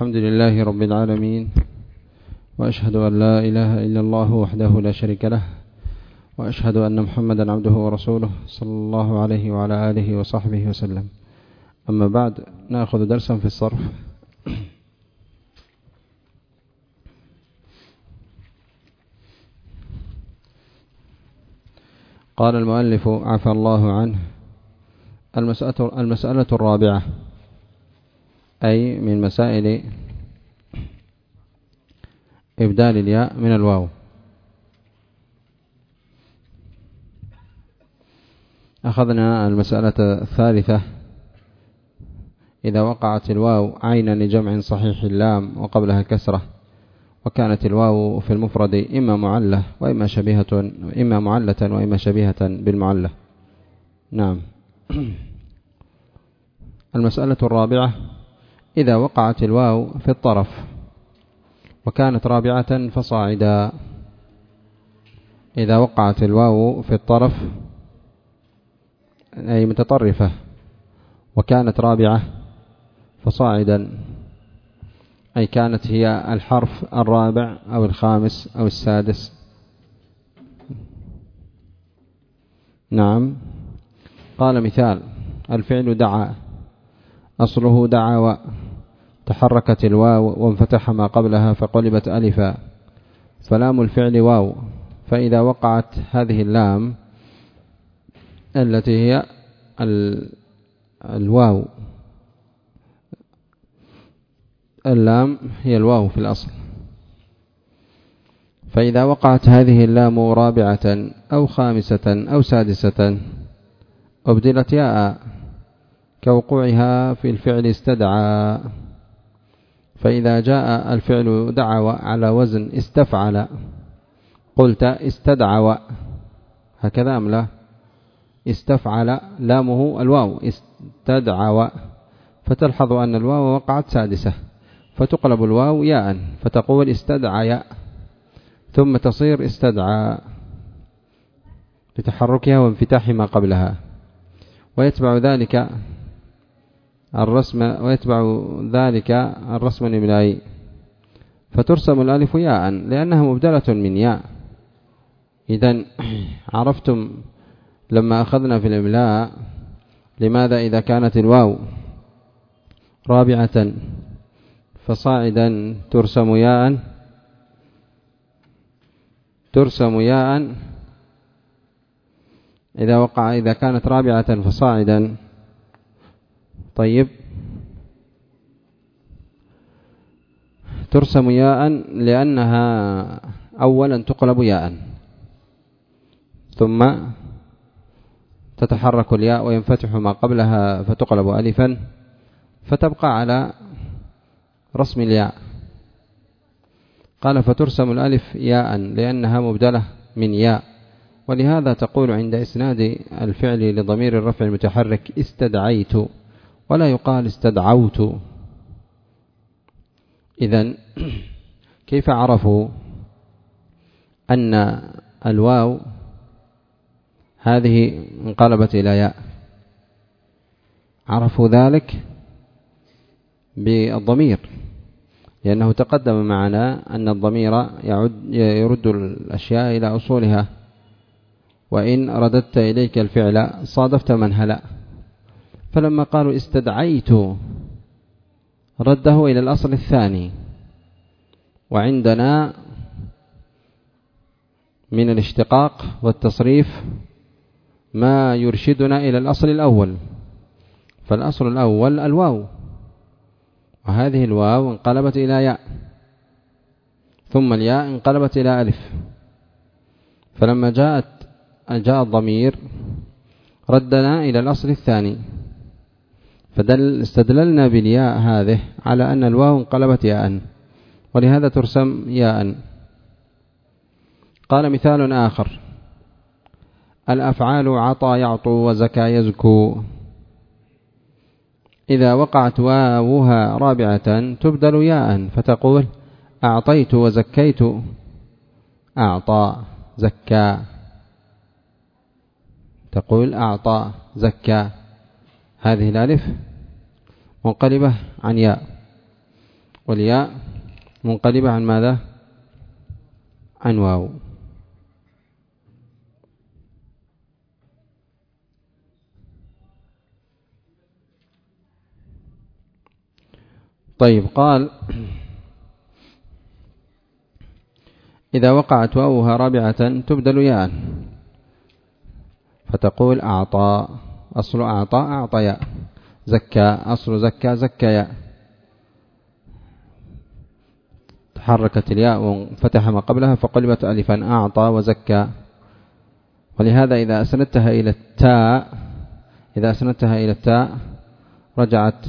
الحمد لله رب العالمين وأشهد أن لا إله إلا الله وحده لا شريك له وأشهد أن محمدا عبده ورسوله صلى الله عليه وعلى آله وصحبه وسلم. أما بعد نأخذ درسا في الصرف. قال المؤلف عفى الله عنه المسألة, المسألة الرابعة. أي من مسائل إبدال الياء من الواو. أخذنا المسألة الثالثة. إذا وقعت الواو عينا لجمع صحيح اللام وقبلها كسرة وكانت الواو في المفرد إما معلة وإما شبيهة إما معلة وإما شبيهة بالمعلة. نعم. المسألة الرابعة. إذا وقعت الواو في الطرف وكانت رابعة فصاعدا. إذا وقعت الواو في الطرف أي متطرفة وكانت رابعة فصاعدا أي كانت هي الحرف الرابع أو الخامس أو السادس. نعم. قال مثال الفعل دعا. أصله دعا تحركت الواو وانفتح ما قبلها فقلبت ألفا. فلام الفعل واو. فإذا وقعت هذه اللام التي هي الواو. اللام هي الواو في الأصل. فإذا وقعت هذه اللام رابعة أو خامسة أو سادسة أبدلت ياء. كوقوعها في الفعل استدعى. فإذا جاء الفعل دعوى على وزن استفعل. قلت استدعى هكذا أم لا؟ استفعل لامه الواو. استدعى فتلحظ أن الواو وقعت سادسة. فتقلب الواو ياء. فتقول استدعى ثم تصير استدعى. لتحركها وانفتاح ما قبلها. ويتبع ذلك الرسم ويتبع ذلك الرسم الإملائي فترسم الألف ياء لأنها مبدلة من ياء. إذا عرفتم لما أخذنا في الإملاء لماذا إذا كانت الواو رابعة فصاعدا ترسم ياء؟ ترسم ياء إذا وقع إذا كانت رابعة فصاعدا طيب. ترسم ياء لأنها أولا تقلب ياء. ثم تتحرك الياء وينفتح ما قبلها فتقلب ألفا فتبقى على رسم الياء. قال فترسم الألف ياء لأنها مبدلة من ياء ولهذا تقول عند إسناد الفعل لضمير الرفع المتحرك استدعيت ولا يقال استدعوت. إذا كيف عرفوا أن الواو هذه انقلبت إلى ياء؟ عرفوا ذلك بالضمير لأنه تقدم معنا أن الضمير يعد يرد الأشياء إلى أصولها. وإن رددت إليك الفعل صادفت من هلأ. فلما قالوا استدعيت رده إلى الأصل الثاني. وعندنا من الاشتقاق والتصريف ما يرشدنا إلى الأصل الأول. فالأصل الأول الواو. وهذه الواو انقلبت إلى ياء. ثم الياء انقلبت إلى ألف. فلما جاءت جاء الضمير ردنا إلى الأصل الثاني. فدل استدللنا بالياء هذه على أن الواو انقلبت ياء ولهذا ترسم ياء. قال مثال آخر الأفعال عطى يعطو وزكى يزكو. إذا وقعت واوها رابعة تبدل ياء فتقول أعطيت وزكيت. أعطى زكى. تقول أعطى زكى. هذه الألف منقلبة عن ياء والياء منقلبة عن ماذا؟ عن واو. طيب قال إذا وقعت واوها رابعة تبدل ياء فتقول أعطى. أصل أعطى أعطيا زكى أصل زكى زكيا تحركت الياء وفتح ما قبلها فقلبت ألفا. أعطى وزكى. ولهذا إذا أسندتها إلى التاء إذا أسندتها إلى التاء رجعت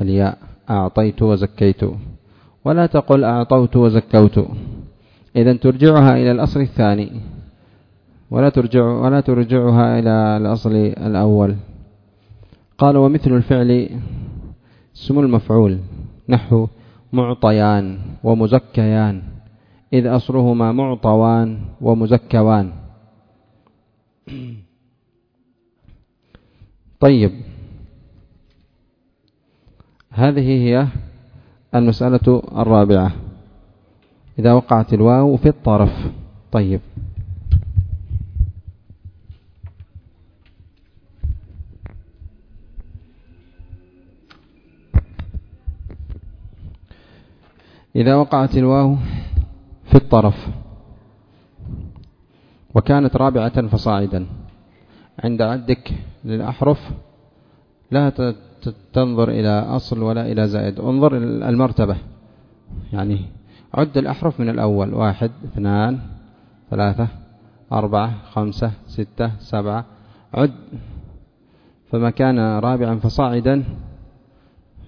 الياء. أعطيت وزكيت. ولا تقل أعطوت وزكوت. إذا ترجعها إلى الأصل الثاني. ولا ترجع ولا ترجعها إلى الأصل الأول. قال ومثل الفعل اسم المفعول نحو معطيان ومزكيان إذ أصلهما معطوان ومزكوان. طيب. هذه هي المسألة الرابعة. إذا وقعت الواو في الطرف. طيب. إذا وقعت الواو في الطرف وكانت رابعة فصاعدا عند عدك للأحرف لا تنظر إلى أصل ولا إلى زائد. انظر المرتبة. يعني عد الأحرف من الأول. واحد اثنان ثلاثة أربعة خمسة ستة سبعة. عد. فما كان رابعا فصاعدا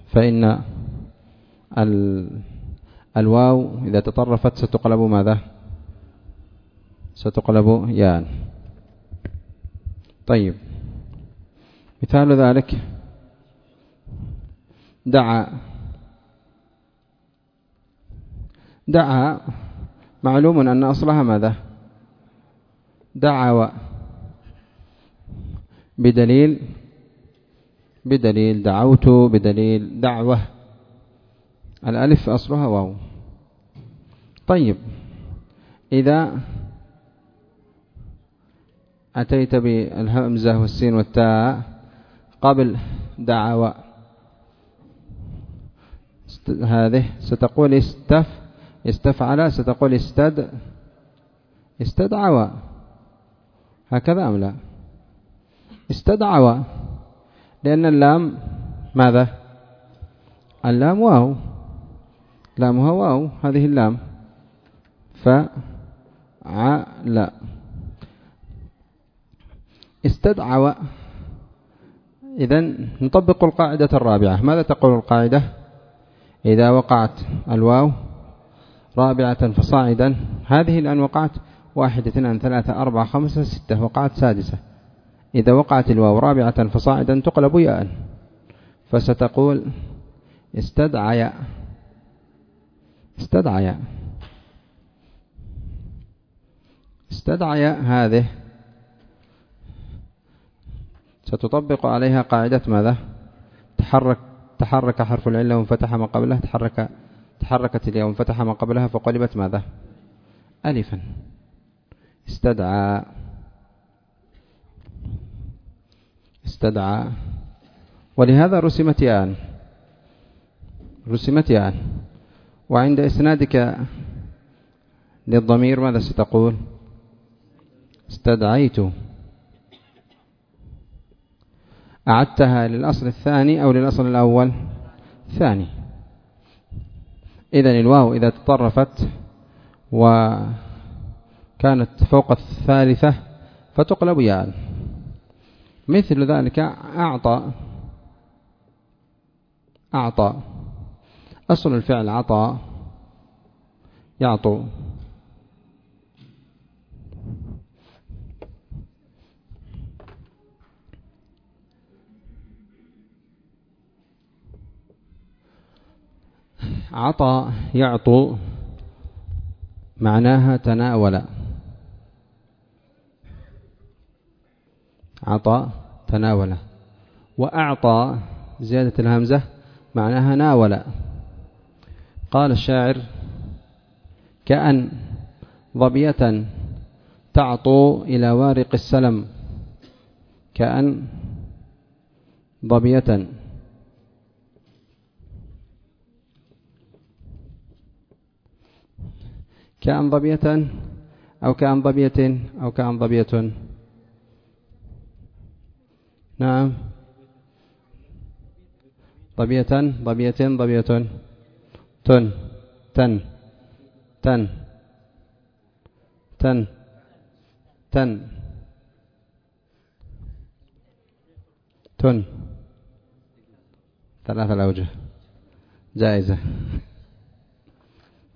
فإن الواو إذا تطرفت ستقلب ماذا؟ ستقلب يان طيب. مثال ذلك. دعا. دعا معلوم أن أصلها ماذا؟ دعوا بدليل. بدليل دعوت بدليل دعوة. الألف أصلها واو. طيب إذا أتيت بالهمزة والسين والتاء قبل دعوة هذه ستقول استف استفعل ستقول استد استدعوا هكذا أم لا؟ استدعوا لأن اللام ماذا؟ اللام واو. لامها واو هذه اللام. فعل استدعوا إذا نطبق القاعدة الرابعة. ماذا تقول القاعدة؟ إذا وقعت الواو رابعة فصاعدا هذه الآن وقعت واحد اثنان ثلاثة أربعة خمسة ستة وقعت سادسة. إذا وقعت الواو رابعة فصاعدا تقلب ياء. فستقول استدعى استدعى استدعى هذه. ستطبق عليها قاعدة ماذا؟ تحرك تحرك حرف العلة وانفتح ما قبله تحرك تحركت الياء وانفتح ما قبلها فقلبت ماذا؟ ألفا. استدعى. استدعى. ولهذا رسمت يان رسمت يان وعند إسنادك للضمير ماذا ستقول؟ استدعيت. أعدتها للأصل الثاني أو للأصل الأول؟ ثاني. إذن الواو إذا تطرفت وكانت فوق الثالثة فتقلب ياء. مثل ذلك أعطى. أعطى. أصل الفعل عطى يعطو. عطى يعطو معناها تناول. عطى تناول. وأعطى زيادة الهمزة معناها ناول. قال الشاعر كأن ظبية تعطو إلى وارق السلم كأن ظبية كأن ظبية أو كأن ظبية أو كأن ظبية نعم. ظبية ظبية ظبية تن تن تن تن تن. تن. ثلاثة الأوجه. جائزة.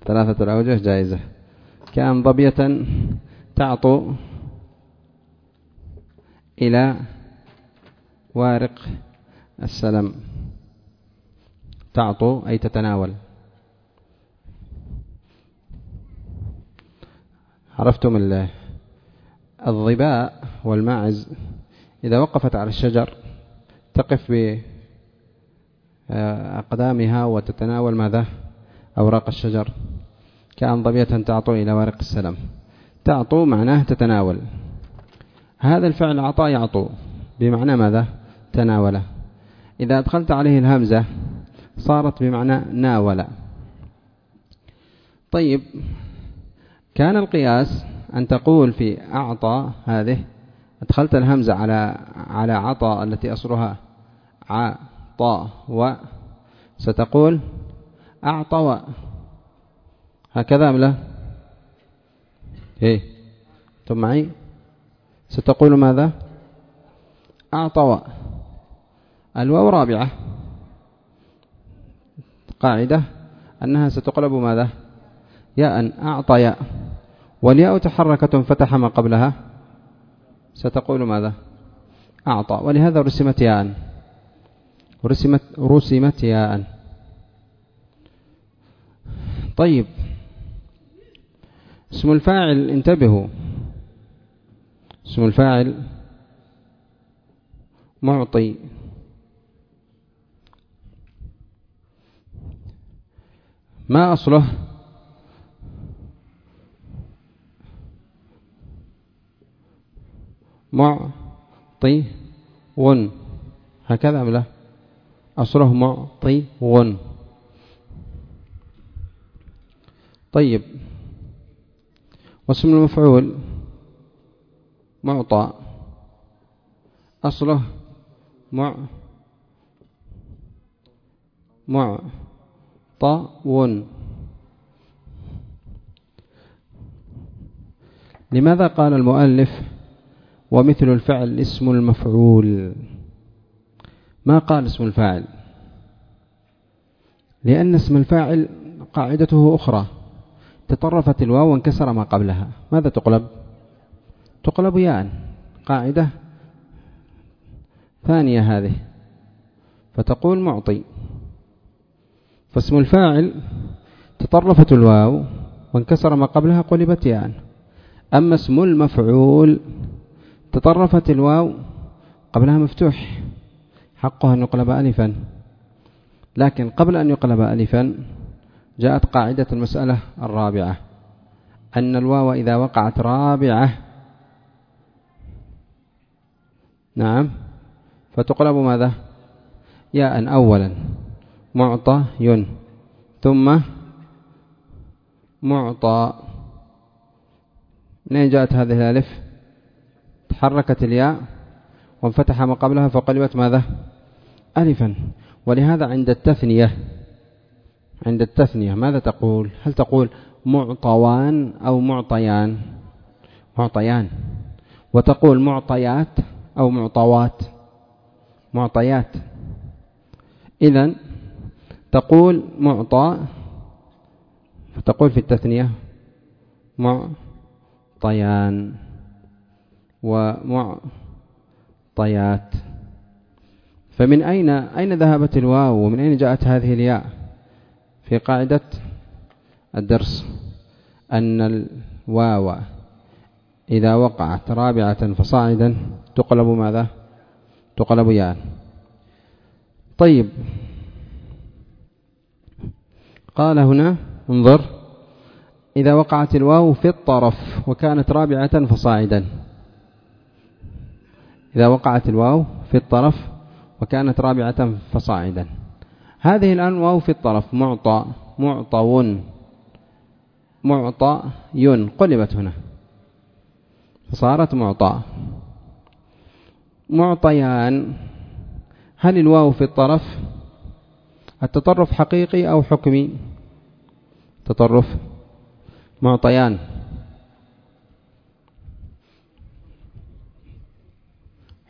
ثلاثة الأوجه جائزة. كان ضبية تعطو إلى وارق السلم. تعطو أي تتناول. عرفتم الظباء والماعز. إذا وقفت على الشجر تقف بأقدامها وتتناول ماذا؟ أوراق الشجر. كأن ضبية تعطو إلى ورق السلم. تعطو معناه تتناول. هذا الفعل عطاء يعطو. بمعنى ماذا؟ تناول. إذا أدخلت عليه الهمزة صارت بمعنى ناول. طيب كان القياس أن تقول في أعطى هذه أدخلت الهمزة على على عطى التي أصلها عطى و ستقول أعطى هكذا أم لا؟ إيه. ثم معي. ستقول ماذا؟ أعطى الواو رابعة. قاعدة أنها ستقلب ماذا؟ ياء. أعطى ياء. والياء تحركة فتح ما قبلها. ستقول ماذا؟ أعطى. ولهذا رسمت ياء. رسمت, رسمت ياء. طيب. اسم الفاعل انتبهوا. اسم الفاعل معطي. ما أصله؟ معطي ون هكذا أم لا؟ أصله معطي ون طيب. واسم المفعول معطى. أصله مع ون لماذا قال المؤلف ومثل الفعل اسم المفعول. ما قال اسم الفاعل؟ لأن اسم الفاعل قاعدته أخرى. تطرفت الواو وانكسر ما قبلها. ماذا تقلب؟ تقلب ياء. قاعدة ثانية هذه. فتقول معطي. فاسم الفاعل تطرفت الواو وانكسر ما قبلها قلبت ياء. أما اسم المفعول تطرفت الواو قبلها مفتوح. حقها أن يقلب ألفا. لكن قبل أن يقلب ألفا جاءت قاعدة المسألة الرابعة. أن الواو إذا وقعت رابعة. نعم. فتقلب ماذا؟ ياء أولا. معطى. ين ثم معطى. منين جاءت هذه الألف؟ تحركت الياء وانفتح ما قبلها فقلبت ماذا؟ ألفا. ولهذا عند التثنية عند التثنية ماذا تقول؟ هل تقول معطوان أو معطيان؟ معطيان. وتقول معطيات أو معطوات. معطيات. إذا تقول معطى فتقول في التثنية معطيان. ومعطيات. فمن أين أين ذهبت الواو؟ ومن أين جاءت هذه الياء؟ في قاعدة الدرس. أن الواو إذا وقعت رابعة فصاعدا تقلب ماذا؟ تقلب ياء. طيب. قال هنا انظر. إذا وقعت الواو في الطرف وكانت رابعة فصاعدا إذا وقعت الواو في الطرف وكانت رابعة فصاعدا. هذه الآن واو في الطرف معطى معطون معطى ين قلبت هنا. فصارت معطى. معطيان هل الواو في الطرف التطرف حقيقي أو حكمي؟ تطرف. معطيان.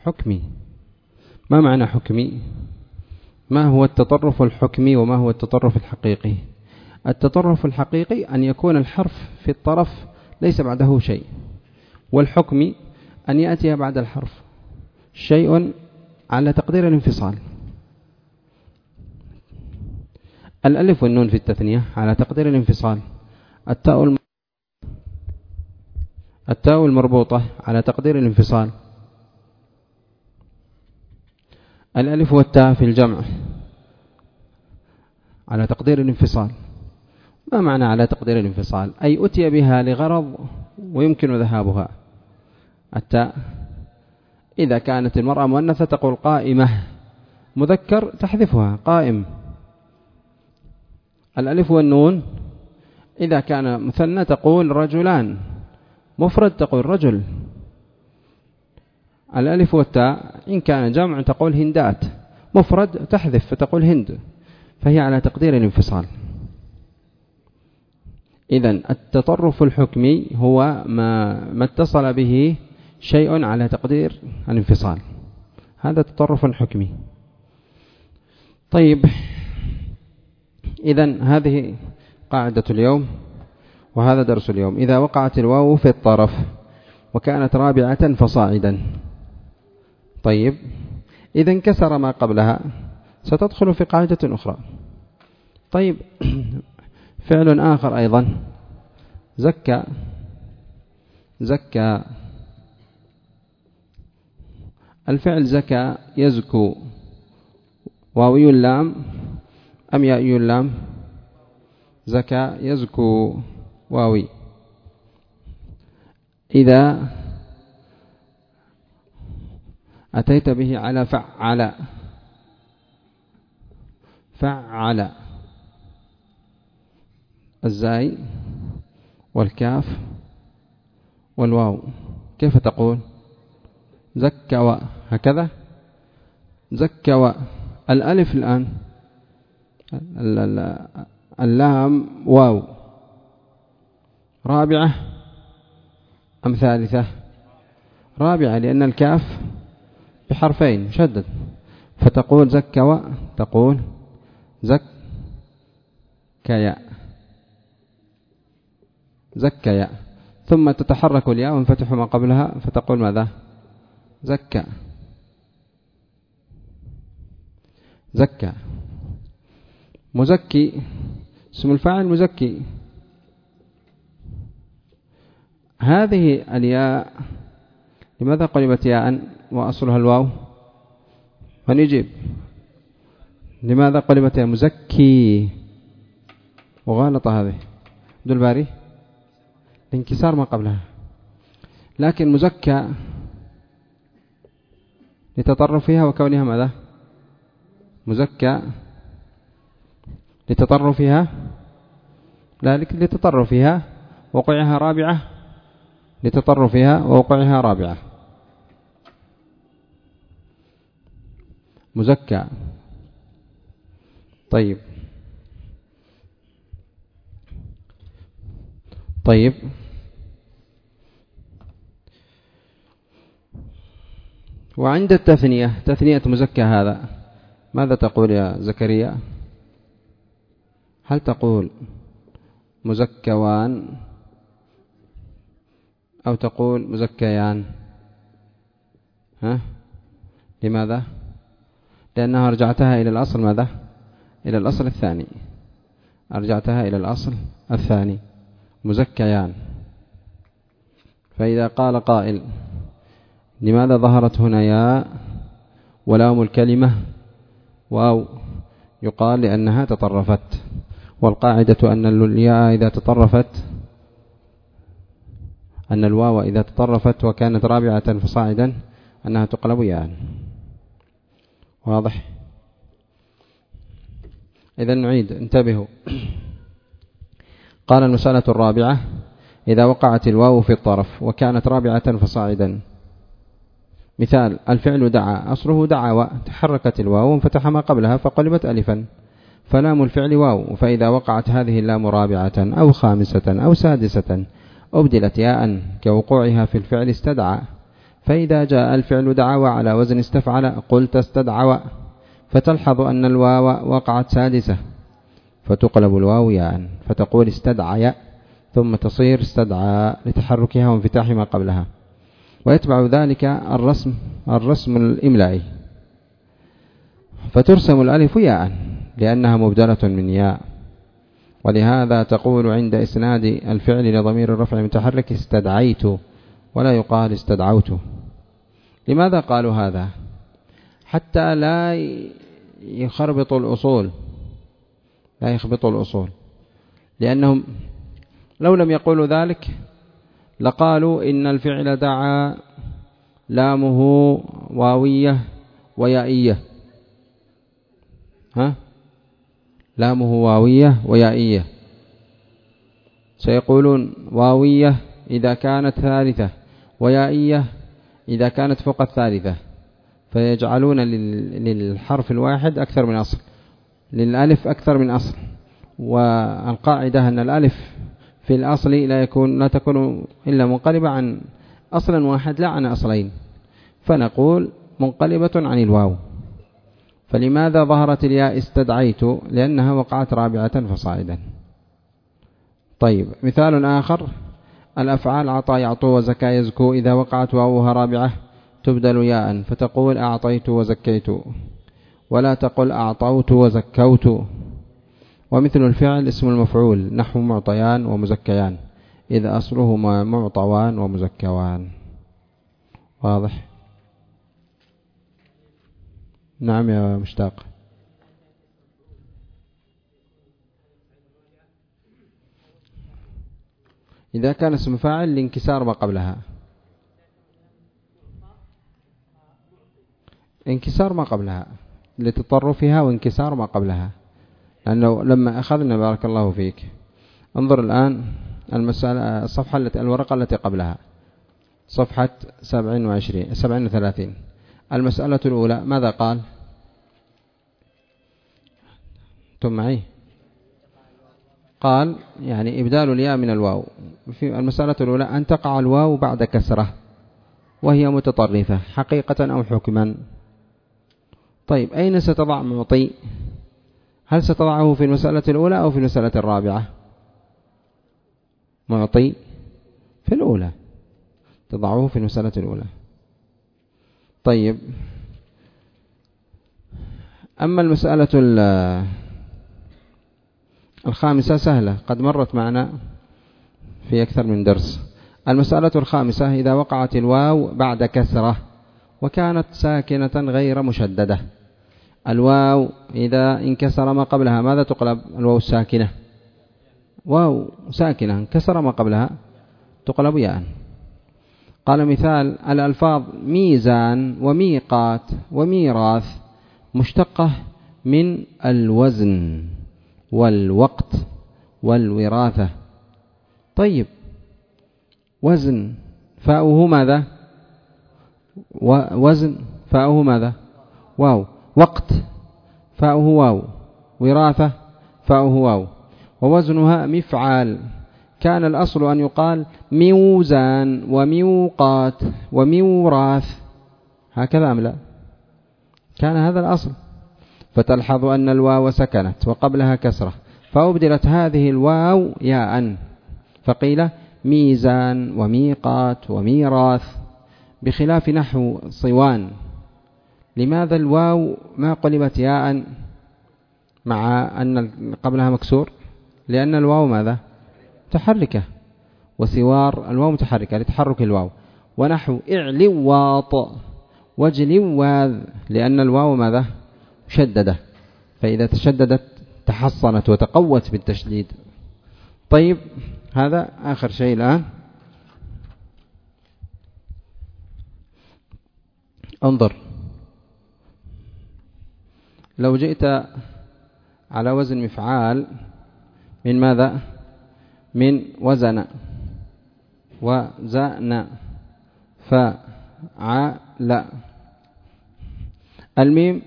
حكمي. ما معنى حكمي؟ ما هو التطرف الحكمي وما هو التطرف الحقيقي؟ التطرف الحقيقي أن يكون الحرف في الطرف ليس بعده شيء والحكم أن يأتي بعد الحرف شيء على تقدير الانفصال. الألف والنون في التثنية على تقدير الانفصال. التاء التاء المربوطة على تقدير الانفصال. الألف والتاء في الجمع. على تقدير الانفصال. ما معنى على تقدير الانفصال؟ أي أتي بها لغرض ويمكن ذهابها. التاء. إذا كانت المرأة مؤنثة تقول قائمة. مذكر تحذفها. قائم. الألف والنون. إذا كان مثنى تقول رجلان. مفرد تقول رجل. الألف والتاء إن كان جمع تقول هندات مفرد تحذف فتقول هند فهي على تقدير الانفصال. إذا التطرف الحكمي هو ما, ما اتصل به شيء على تقدير الانفصال. هذا تطرف حكمي. طيب إذا هذه قاعدة اليوم وهذا درس اليوم. إذا وقعت الواو في الطرف وكانت رابعة فصاعدا. طيب. إذا انكسر ما قبلها ستدخل في قاعدة أخرى. طيب. فعل آخر أيضا. زكى. زكى. الفعل زكى يزكو. واوي اللام. أم ياء اللام. زكى يزكو. واوي. إذا أتيت به على فعل. فعل. الزاي والكاف والواو. كيف تقول؟ زكوا هكذا؟ زكوا الألف الآن. اللام واو. رابعة أم ثالثة؟ رابعة لأن الكاف بحرفين مشدد. فتقول زكوا تقول زك كيا زكيا ثم تتحرك الياء وانفتح ما قبلها فتقول ماذا؟ زكى زكى مزكي. اسم الفاعل مزكي. هذه الياء لماذا قلبت ياء وأصلها الواو؟ من يجيب لماذا قلبت يا مزكي. وغالط هذه. دول باري انكسار ما قبلها. لكن مزكى لتطرفها وكونها ماذا؟ مزكى لتطرفها لا لتطرفها وقعها رابعة. لتطرفها ووقعها رابعة. مزكى. طيب. طيب. وعند التثنية تثنية مزكى هذا ماذا تقول يا زكريا؟ هل تقول مزكوان أو تقول مزكيان؟ ها؟ لماذا؟ لأنها رجعتها إلى الأصل ماذا؟ إلى الأصل الثاني. أرجعتها إلى الأصل الثاني. مزكيان. فإذا قال قائل لماذا ظهرت هنا ياء ولام الكلمة؟ واو. يقال لأنها تطرفت. والقاعدة أن الياء إذا تطرفت أن الواو إذا تطرفت وكانت رابعة فصاعدا أنها تقلب ياء. واضح؟ إذا نعيد انتبهوا. قال المسألة الرابعة إذا وقعت الواو في الطرف وكانت رابعة فصاعدا. مثال الفعل دعا أصله دعا تحركت الواو وانفتح ما قبلها فقلبت ألفا. فلام الفعل واو فإذا وقعت هذه اللام رابعة أو خامسة أو سادسة أبدلت ياء كوقوعها في الفعل استدعى. فإذا جاء الفعل دعوى على وزن استفعل قلت استدعوى فتلحظ أن الواو وقعت سادسة فتقلب الواو ياء فتقول استدعى ثم تصير استدعى لتحركها وانفتاح ما قبلها. ويتبع ذلك الرسم الرسم الإملائي. فترسم الألف ياء لأنها مبدلة من ياء. ولهذا تقول عند إسناد الفعل لضمير الرفع المتحرك استدعيت ولا يقال استدعوت. لماذا قالوا هذا؟ حتى لا يخربط الأصول. لا يخبط الأصول. لأنهم لو لم يقولوا ذلك لقالوا إن الفعل دعا لامه واوية ويائية. ها؟ لامه واوية ويائية. سيقولون واوية إذا كانت ثالثة ويائية إذا كانت فوق الثالثة فيجعلون للحرف الواحد أكثر من أصل للألف أكثر من أصل. والقاعدة أن الألف في الأصل لا يكون لا تكون إلا منقلبة عن أصلا واحد لا عن أصلين. فنقول منقلبة عن الواو. فلماذا ظهرت الياء استدعيت؟ لأنها وقعت رابعة فصاعدا. طيب مثال آخر. الأفعال عطى يعطو وزكى يزكو إذا وقعت واوها رابعة تبدل ياء فتقول أعطيت وزكيت ولا تقل أعطوت وزكوت ومثل الفعل اسم المفعول نحو معطيان ومزكيان إذا أصلهما معطوان ومزكوان واضح؟ نعم يا مشتاق إذا كان اسم فاعل لانكسار ما قبلها. انكسار ما قبلها. لتطرفها وانكسار ما قبلها. لأنه لما أخذنا بارك الله فيك. انظر الآن المسألة الصفحة التي الورقة التي قبلها. صفحة 27 37 المسألة الأولى ماذا قال؟ ثم معي؟ قال يعني إبدال الياء من الواو. في المسألة الأولى أن تقع الواو بعد كسرة وهي متطرفة حقيقة أو حكما. طيب أين ستضع معطي؟ هل ستضعه في المسألة الأولى أو في المسألة الرابعة؟ معطي في الأولى. تضعه في المسألة الأولى. طيب. أما المسألة الخامسة سهلة. قد مرت معنا في أكثر من درس. المسألة الخامسة إذا وقعت الواو بعد كسرة وكانت ساكنة غير مشددة. الواو إذا انكسر ما قبلها ماذا تقلب؟ الواو الساكنة. واو ساكنة انكسر ما قبلها تقلب ياء. قال مثال الألفاظ ميزان وميقات وميراث مشتقة من الوزن. والوقت والوراثة. طيب وزن فاؤه ماذا؟ وزن فاؤه ماذا؟ واو. وقت فاؤه واو. وراثة فاؤه واو. ووزنها مفعال. كان الأصل أن يقال ميوزان وميوقات وميوراث. هكذا أم لا؟ كان هذا الأصل. فتلحظ أن الواو سكنت وقبلها كسرة. فأبدلت هذه الواو ياء فقيل ميزان وميقات وميراث بخلاف نحو صوان. لماذا الواو ما قلبت ياء مع أن قبلها مكسور؟ لأن الواو ماذا؟ متحركة وسوار الواو متحركة لتحرك الواو. ونحو اعلواط وجلواذ لأن الواو ماذا؟ مشددة فإذا تشددت تحصنت وتقوت بالتشديد. طيب هذا آخر شيء الآن. انظر. لو جئت على وزن مفعال من ماذا؟ من وزن. وزن. فعل الميم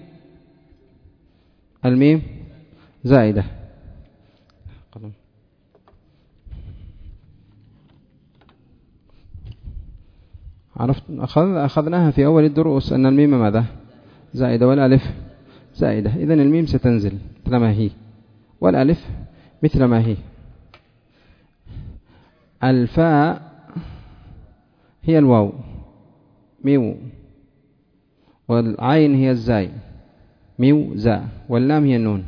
الميم زائدة. عرفت؟ أخذناها في أول الدروس أن الميم ماذا؟ زائدة والألف زائدة. إذا الميم ستنزل مثل ما هي. والألف مثل ما هي. الفاء هي الواو. ميو والعين هي الزاي. ميو زاء واللام هي النون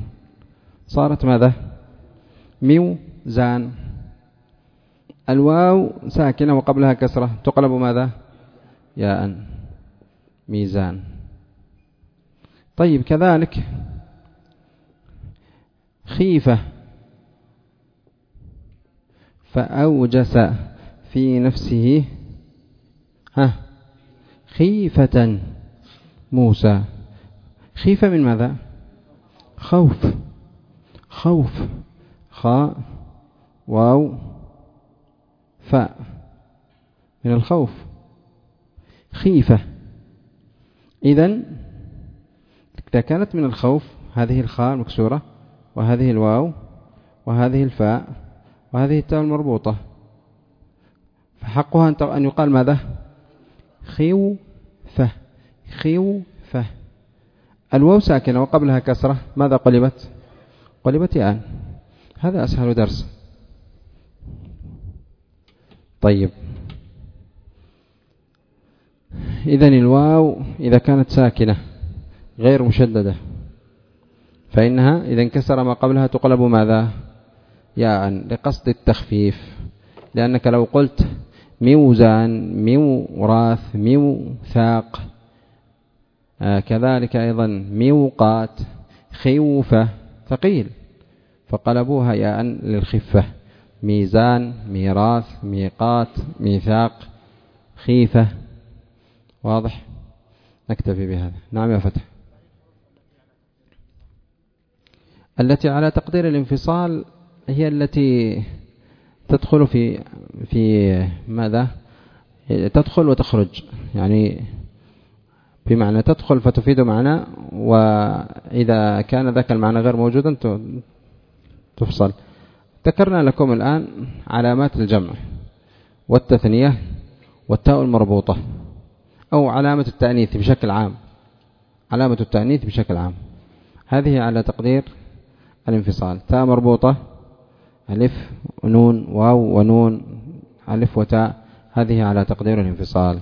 صارت ماذا؟ ميو زان. الواو ساكنة وقبلها كسرة. تقلب ماذا؟ ياء. ميزان. طيب كذلك. خيفة. فأوجس في نفسه. ها. خيفة. موسى. خيفة من ماذا؟ خوف. خوف. خاء. واو. فاء. من الخوف. خيفة. إذا إذا كانت من الخوف هذه الخاء المكسورة وهذه الواو وهذه الفاء وهذه التاء المربوطة. فحقها أن يقال ماذا؟ خيوفة. خيوفة. الواو ساكنة وقبلها كسرة. ماذا قلبت؟ قلبت ياء. هذا أسهل درس. طيب. إذا الواو إذا كانت ساكنة غير مشددة فإنها إذا انكسر ما قبلها تقلب ماذا؟ ياء لقصد التخفيف. لأنك لو قلت ميوزان ميوراث ميوثاق كذلك أيضا ميوقات خيوفة ثقيل فقلبوها ياء للخفة. ميزان ميراث ميقات ميثاق خيفة. واضح؟ نكتفي بهذا. نعم يا فتح. التي على تقدير الانفصال هي التي تدخل في في ماذا؟ تدخل وتخرج. يعني بمعنى تدخل فتفيد معنى وإذا كان ذاك المعنى غير موجودا تفصل. ذكرنا لكم الآن علامات الجمع والتثنية والتاء المربوطة أو علامة التأنيث بشكل عام. علامة التأنيث بشكل عام. هذه على تقدير الانفصال. تاء مربوطة ألف ونون واو ونون ألف وتاء هذه على تقدير الانفصال.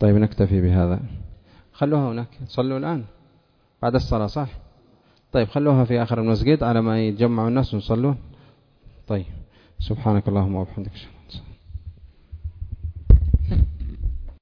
طيب نكتفي بهذا. خلوها هناك. صلوا الآن. بعد الصلاة صح؟ طيب خلوها في آخر المسجد على ما يتجمع الناس ونصلون. طيب سبحانك اللهم وبحمدك.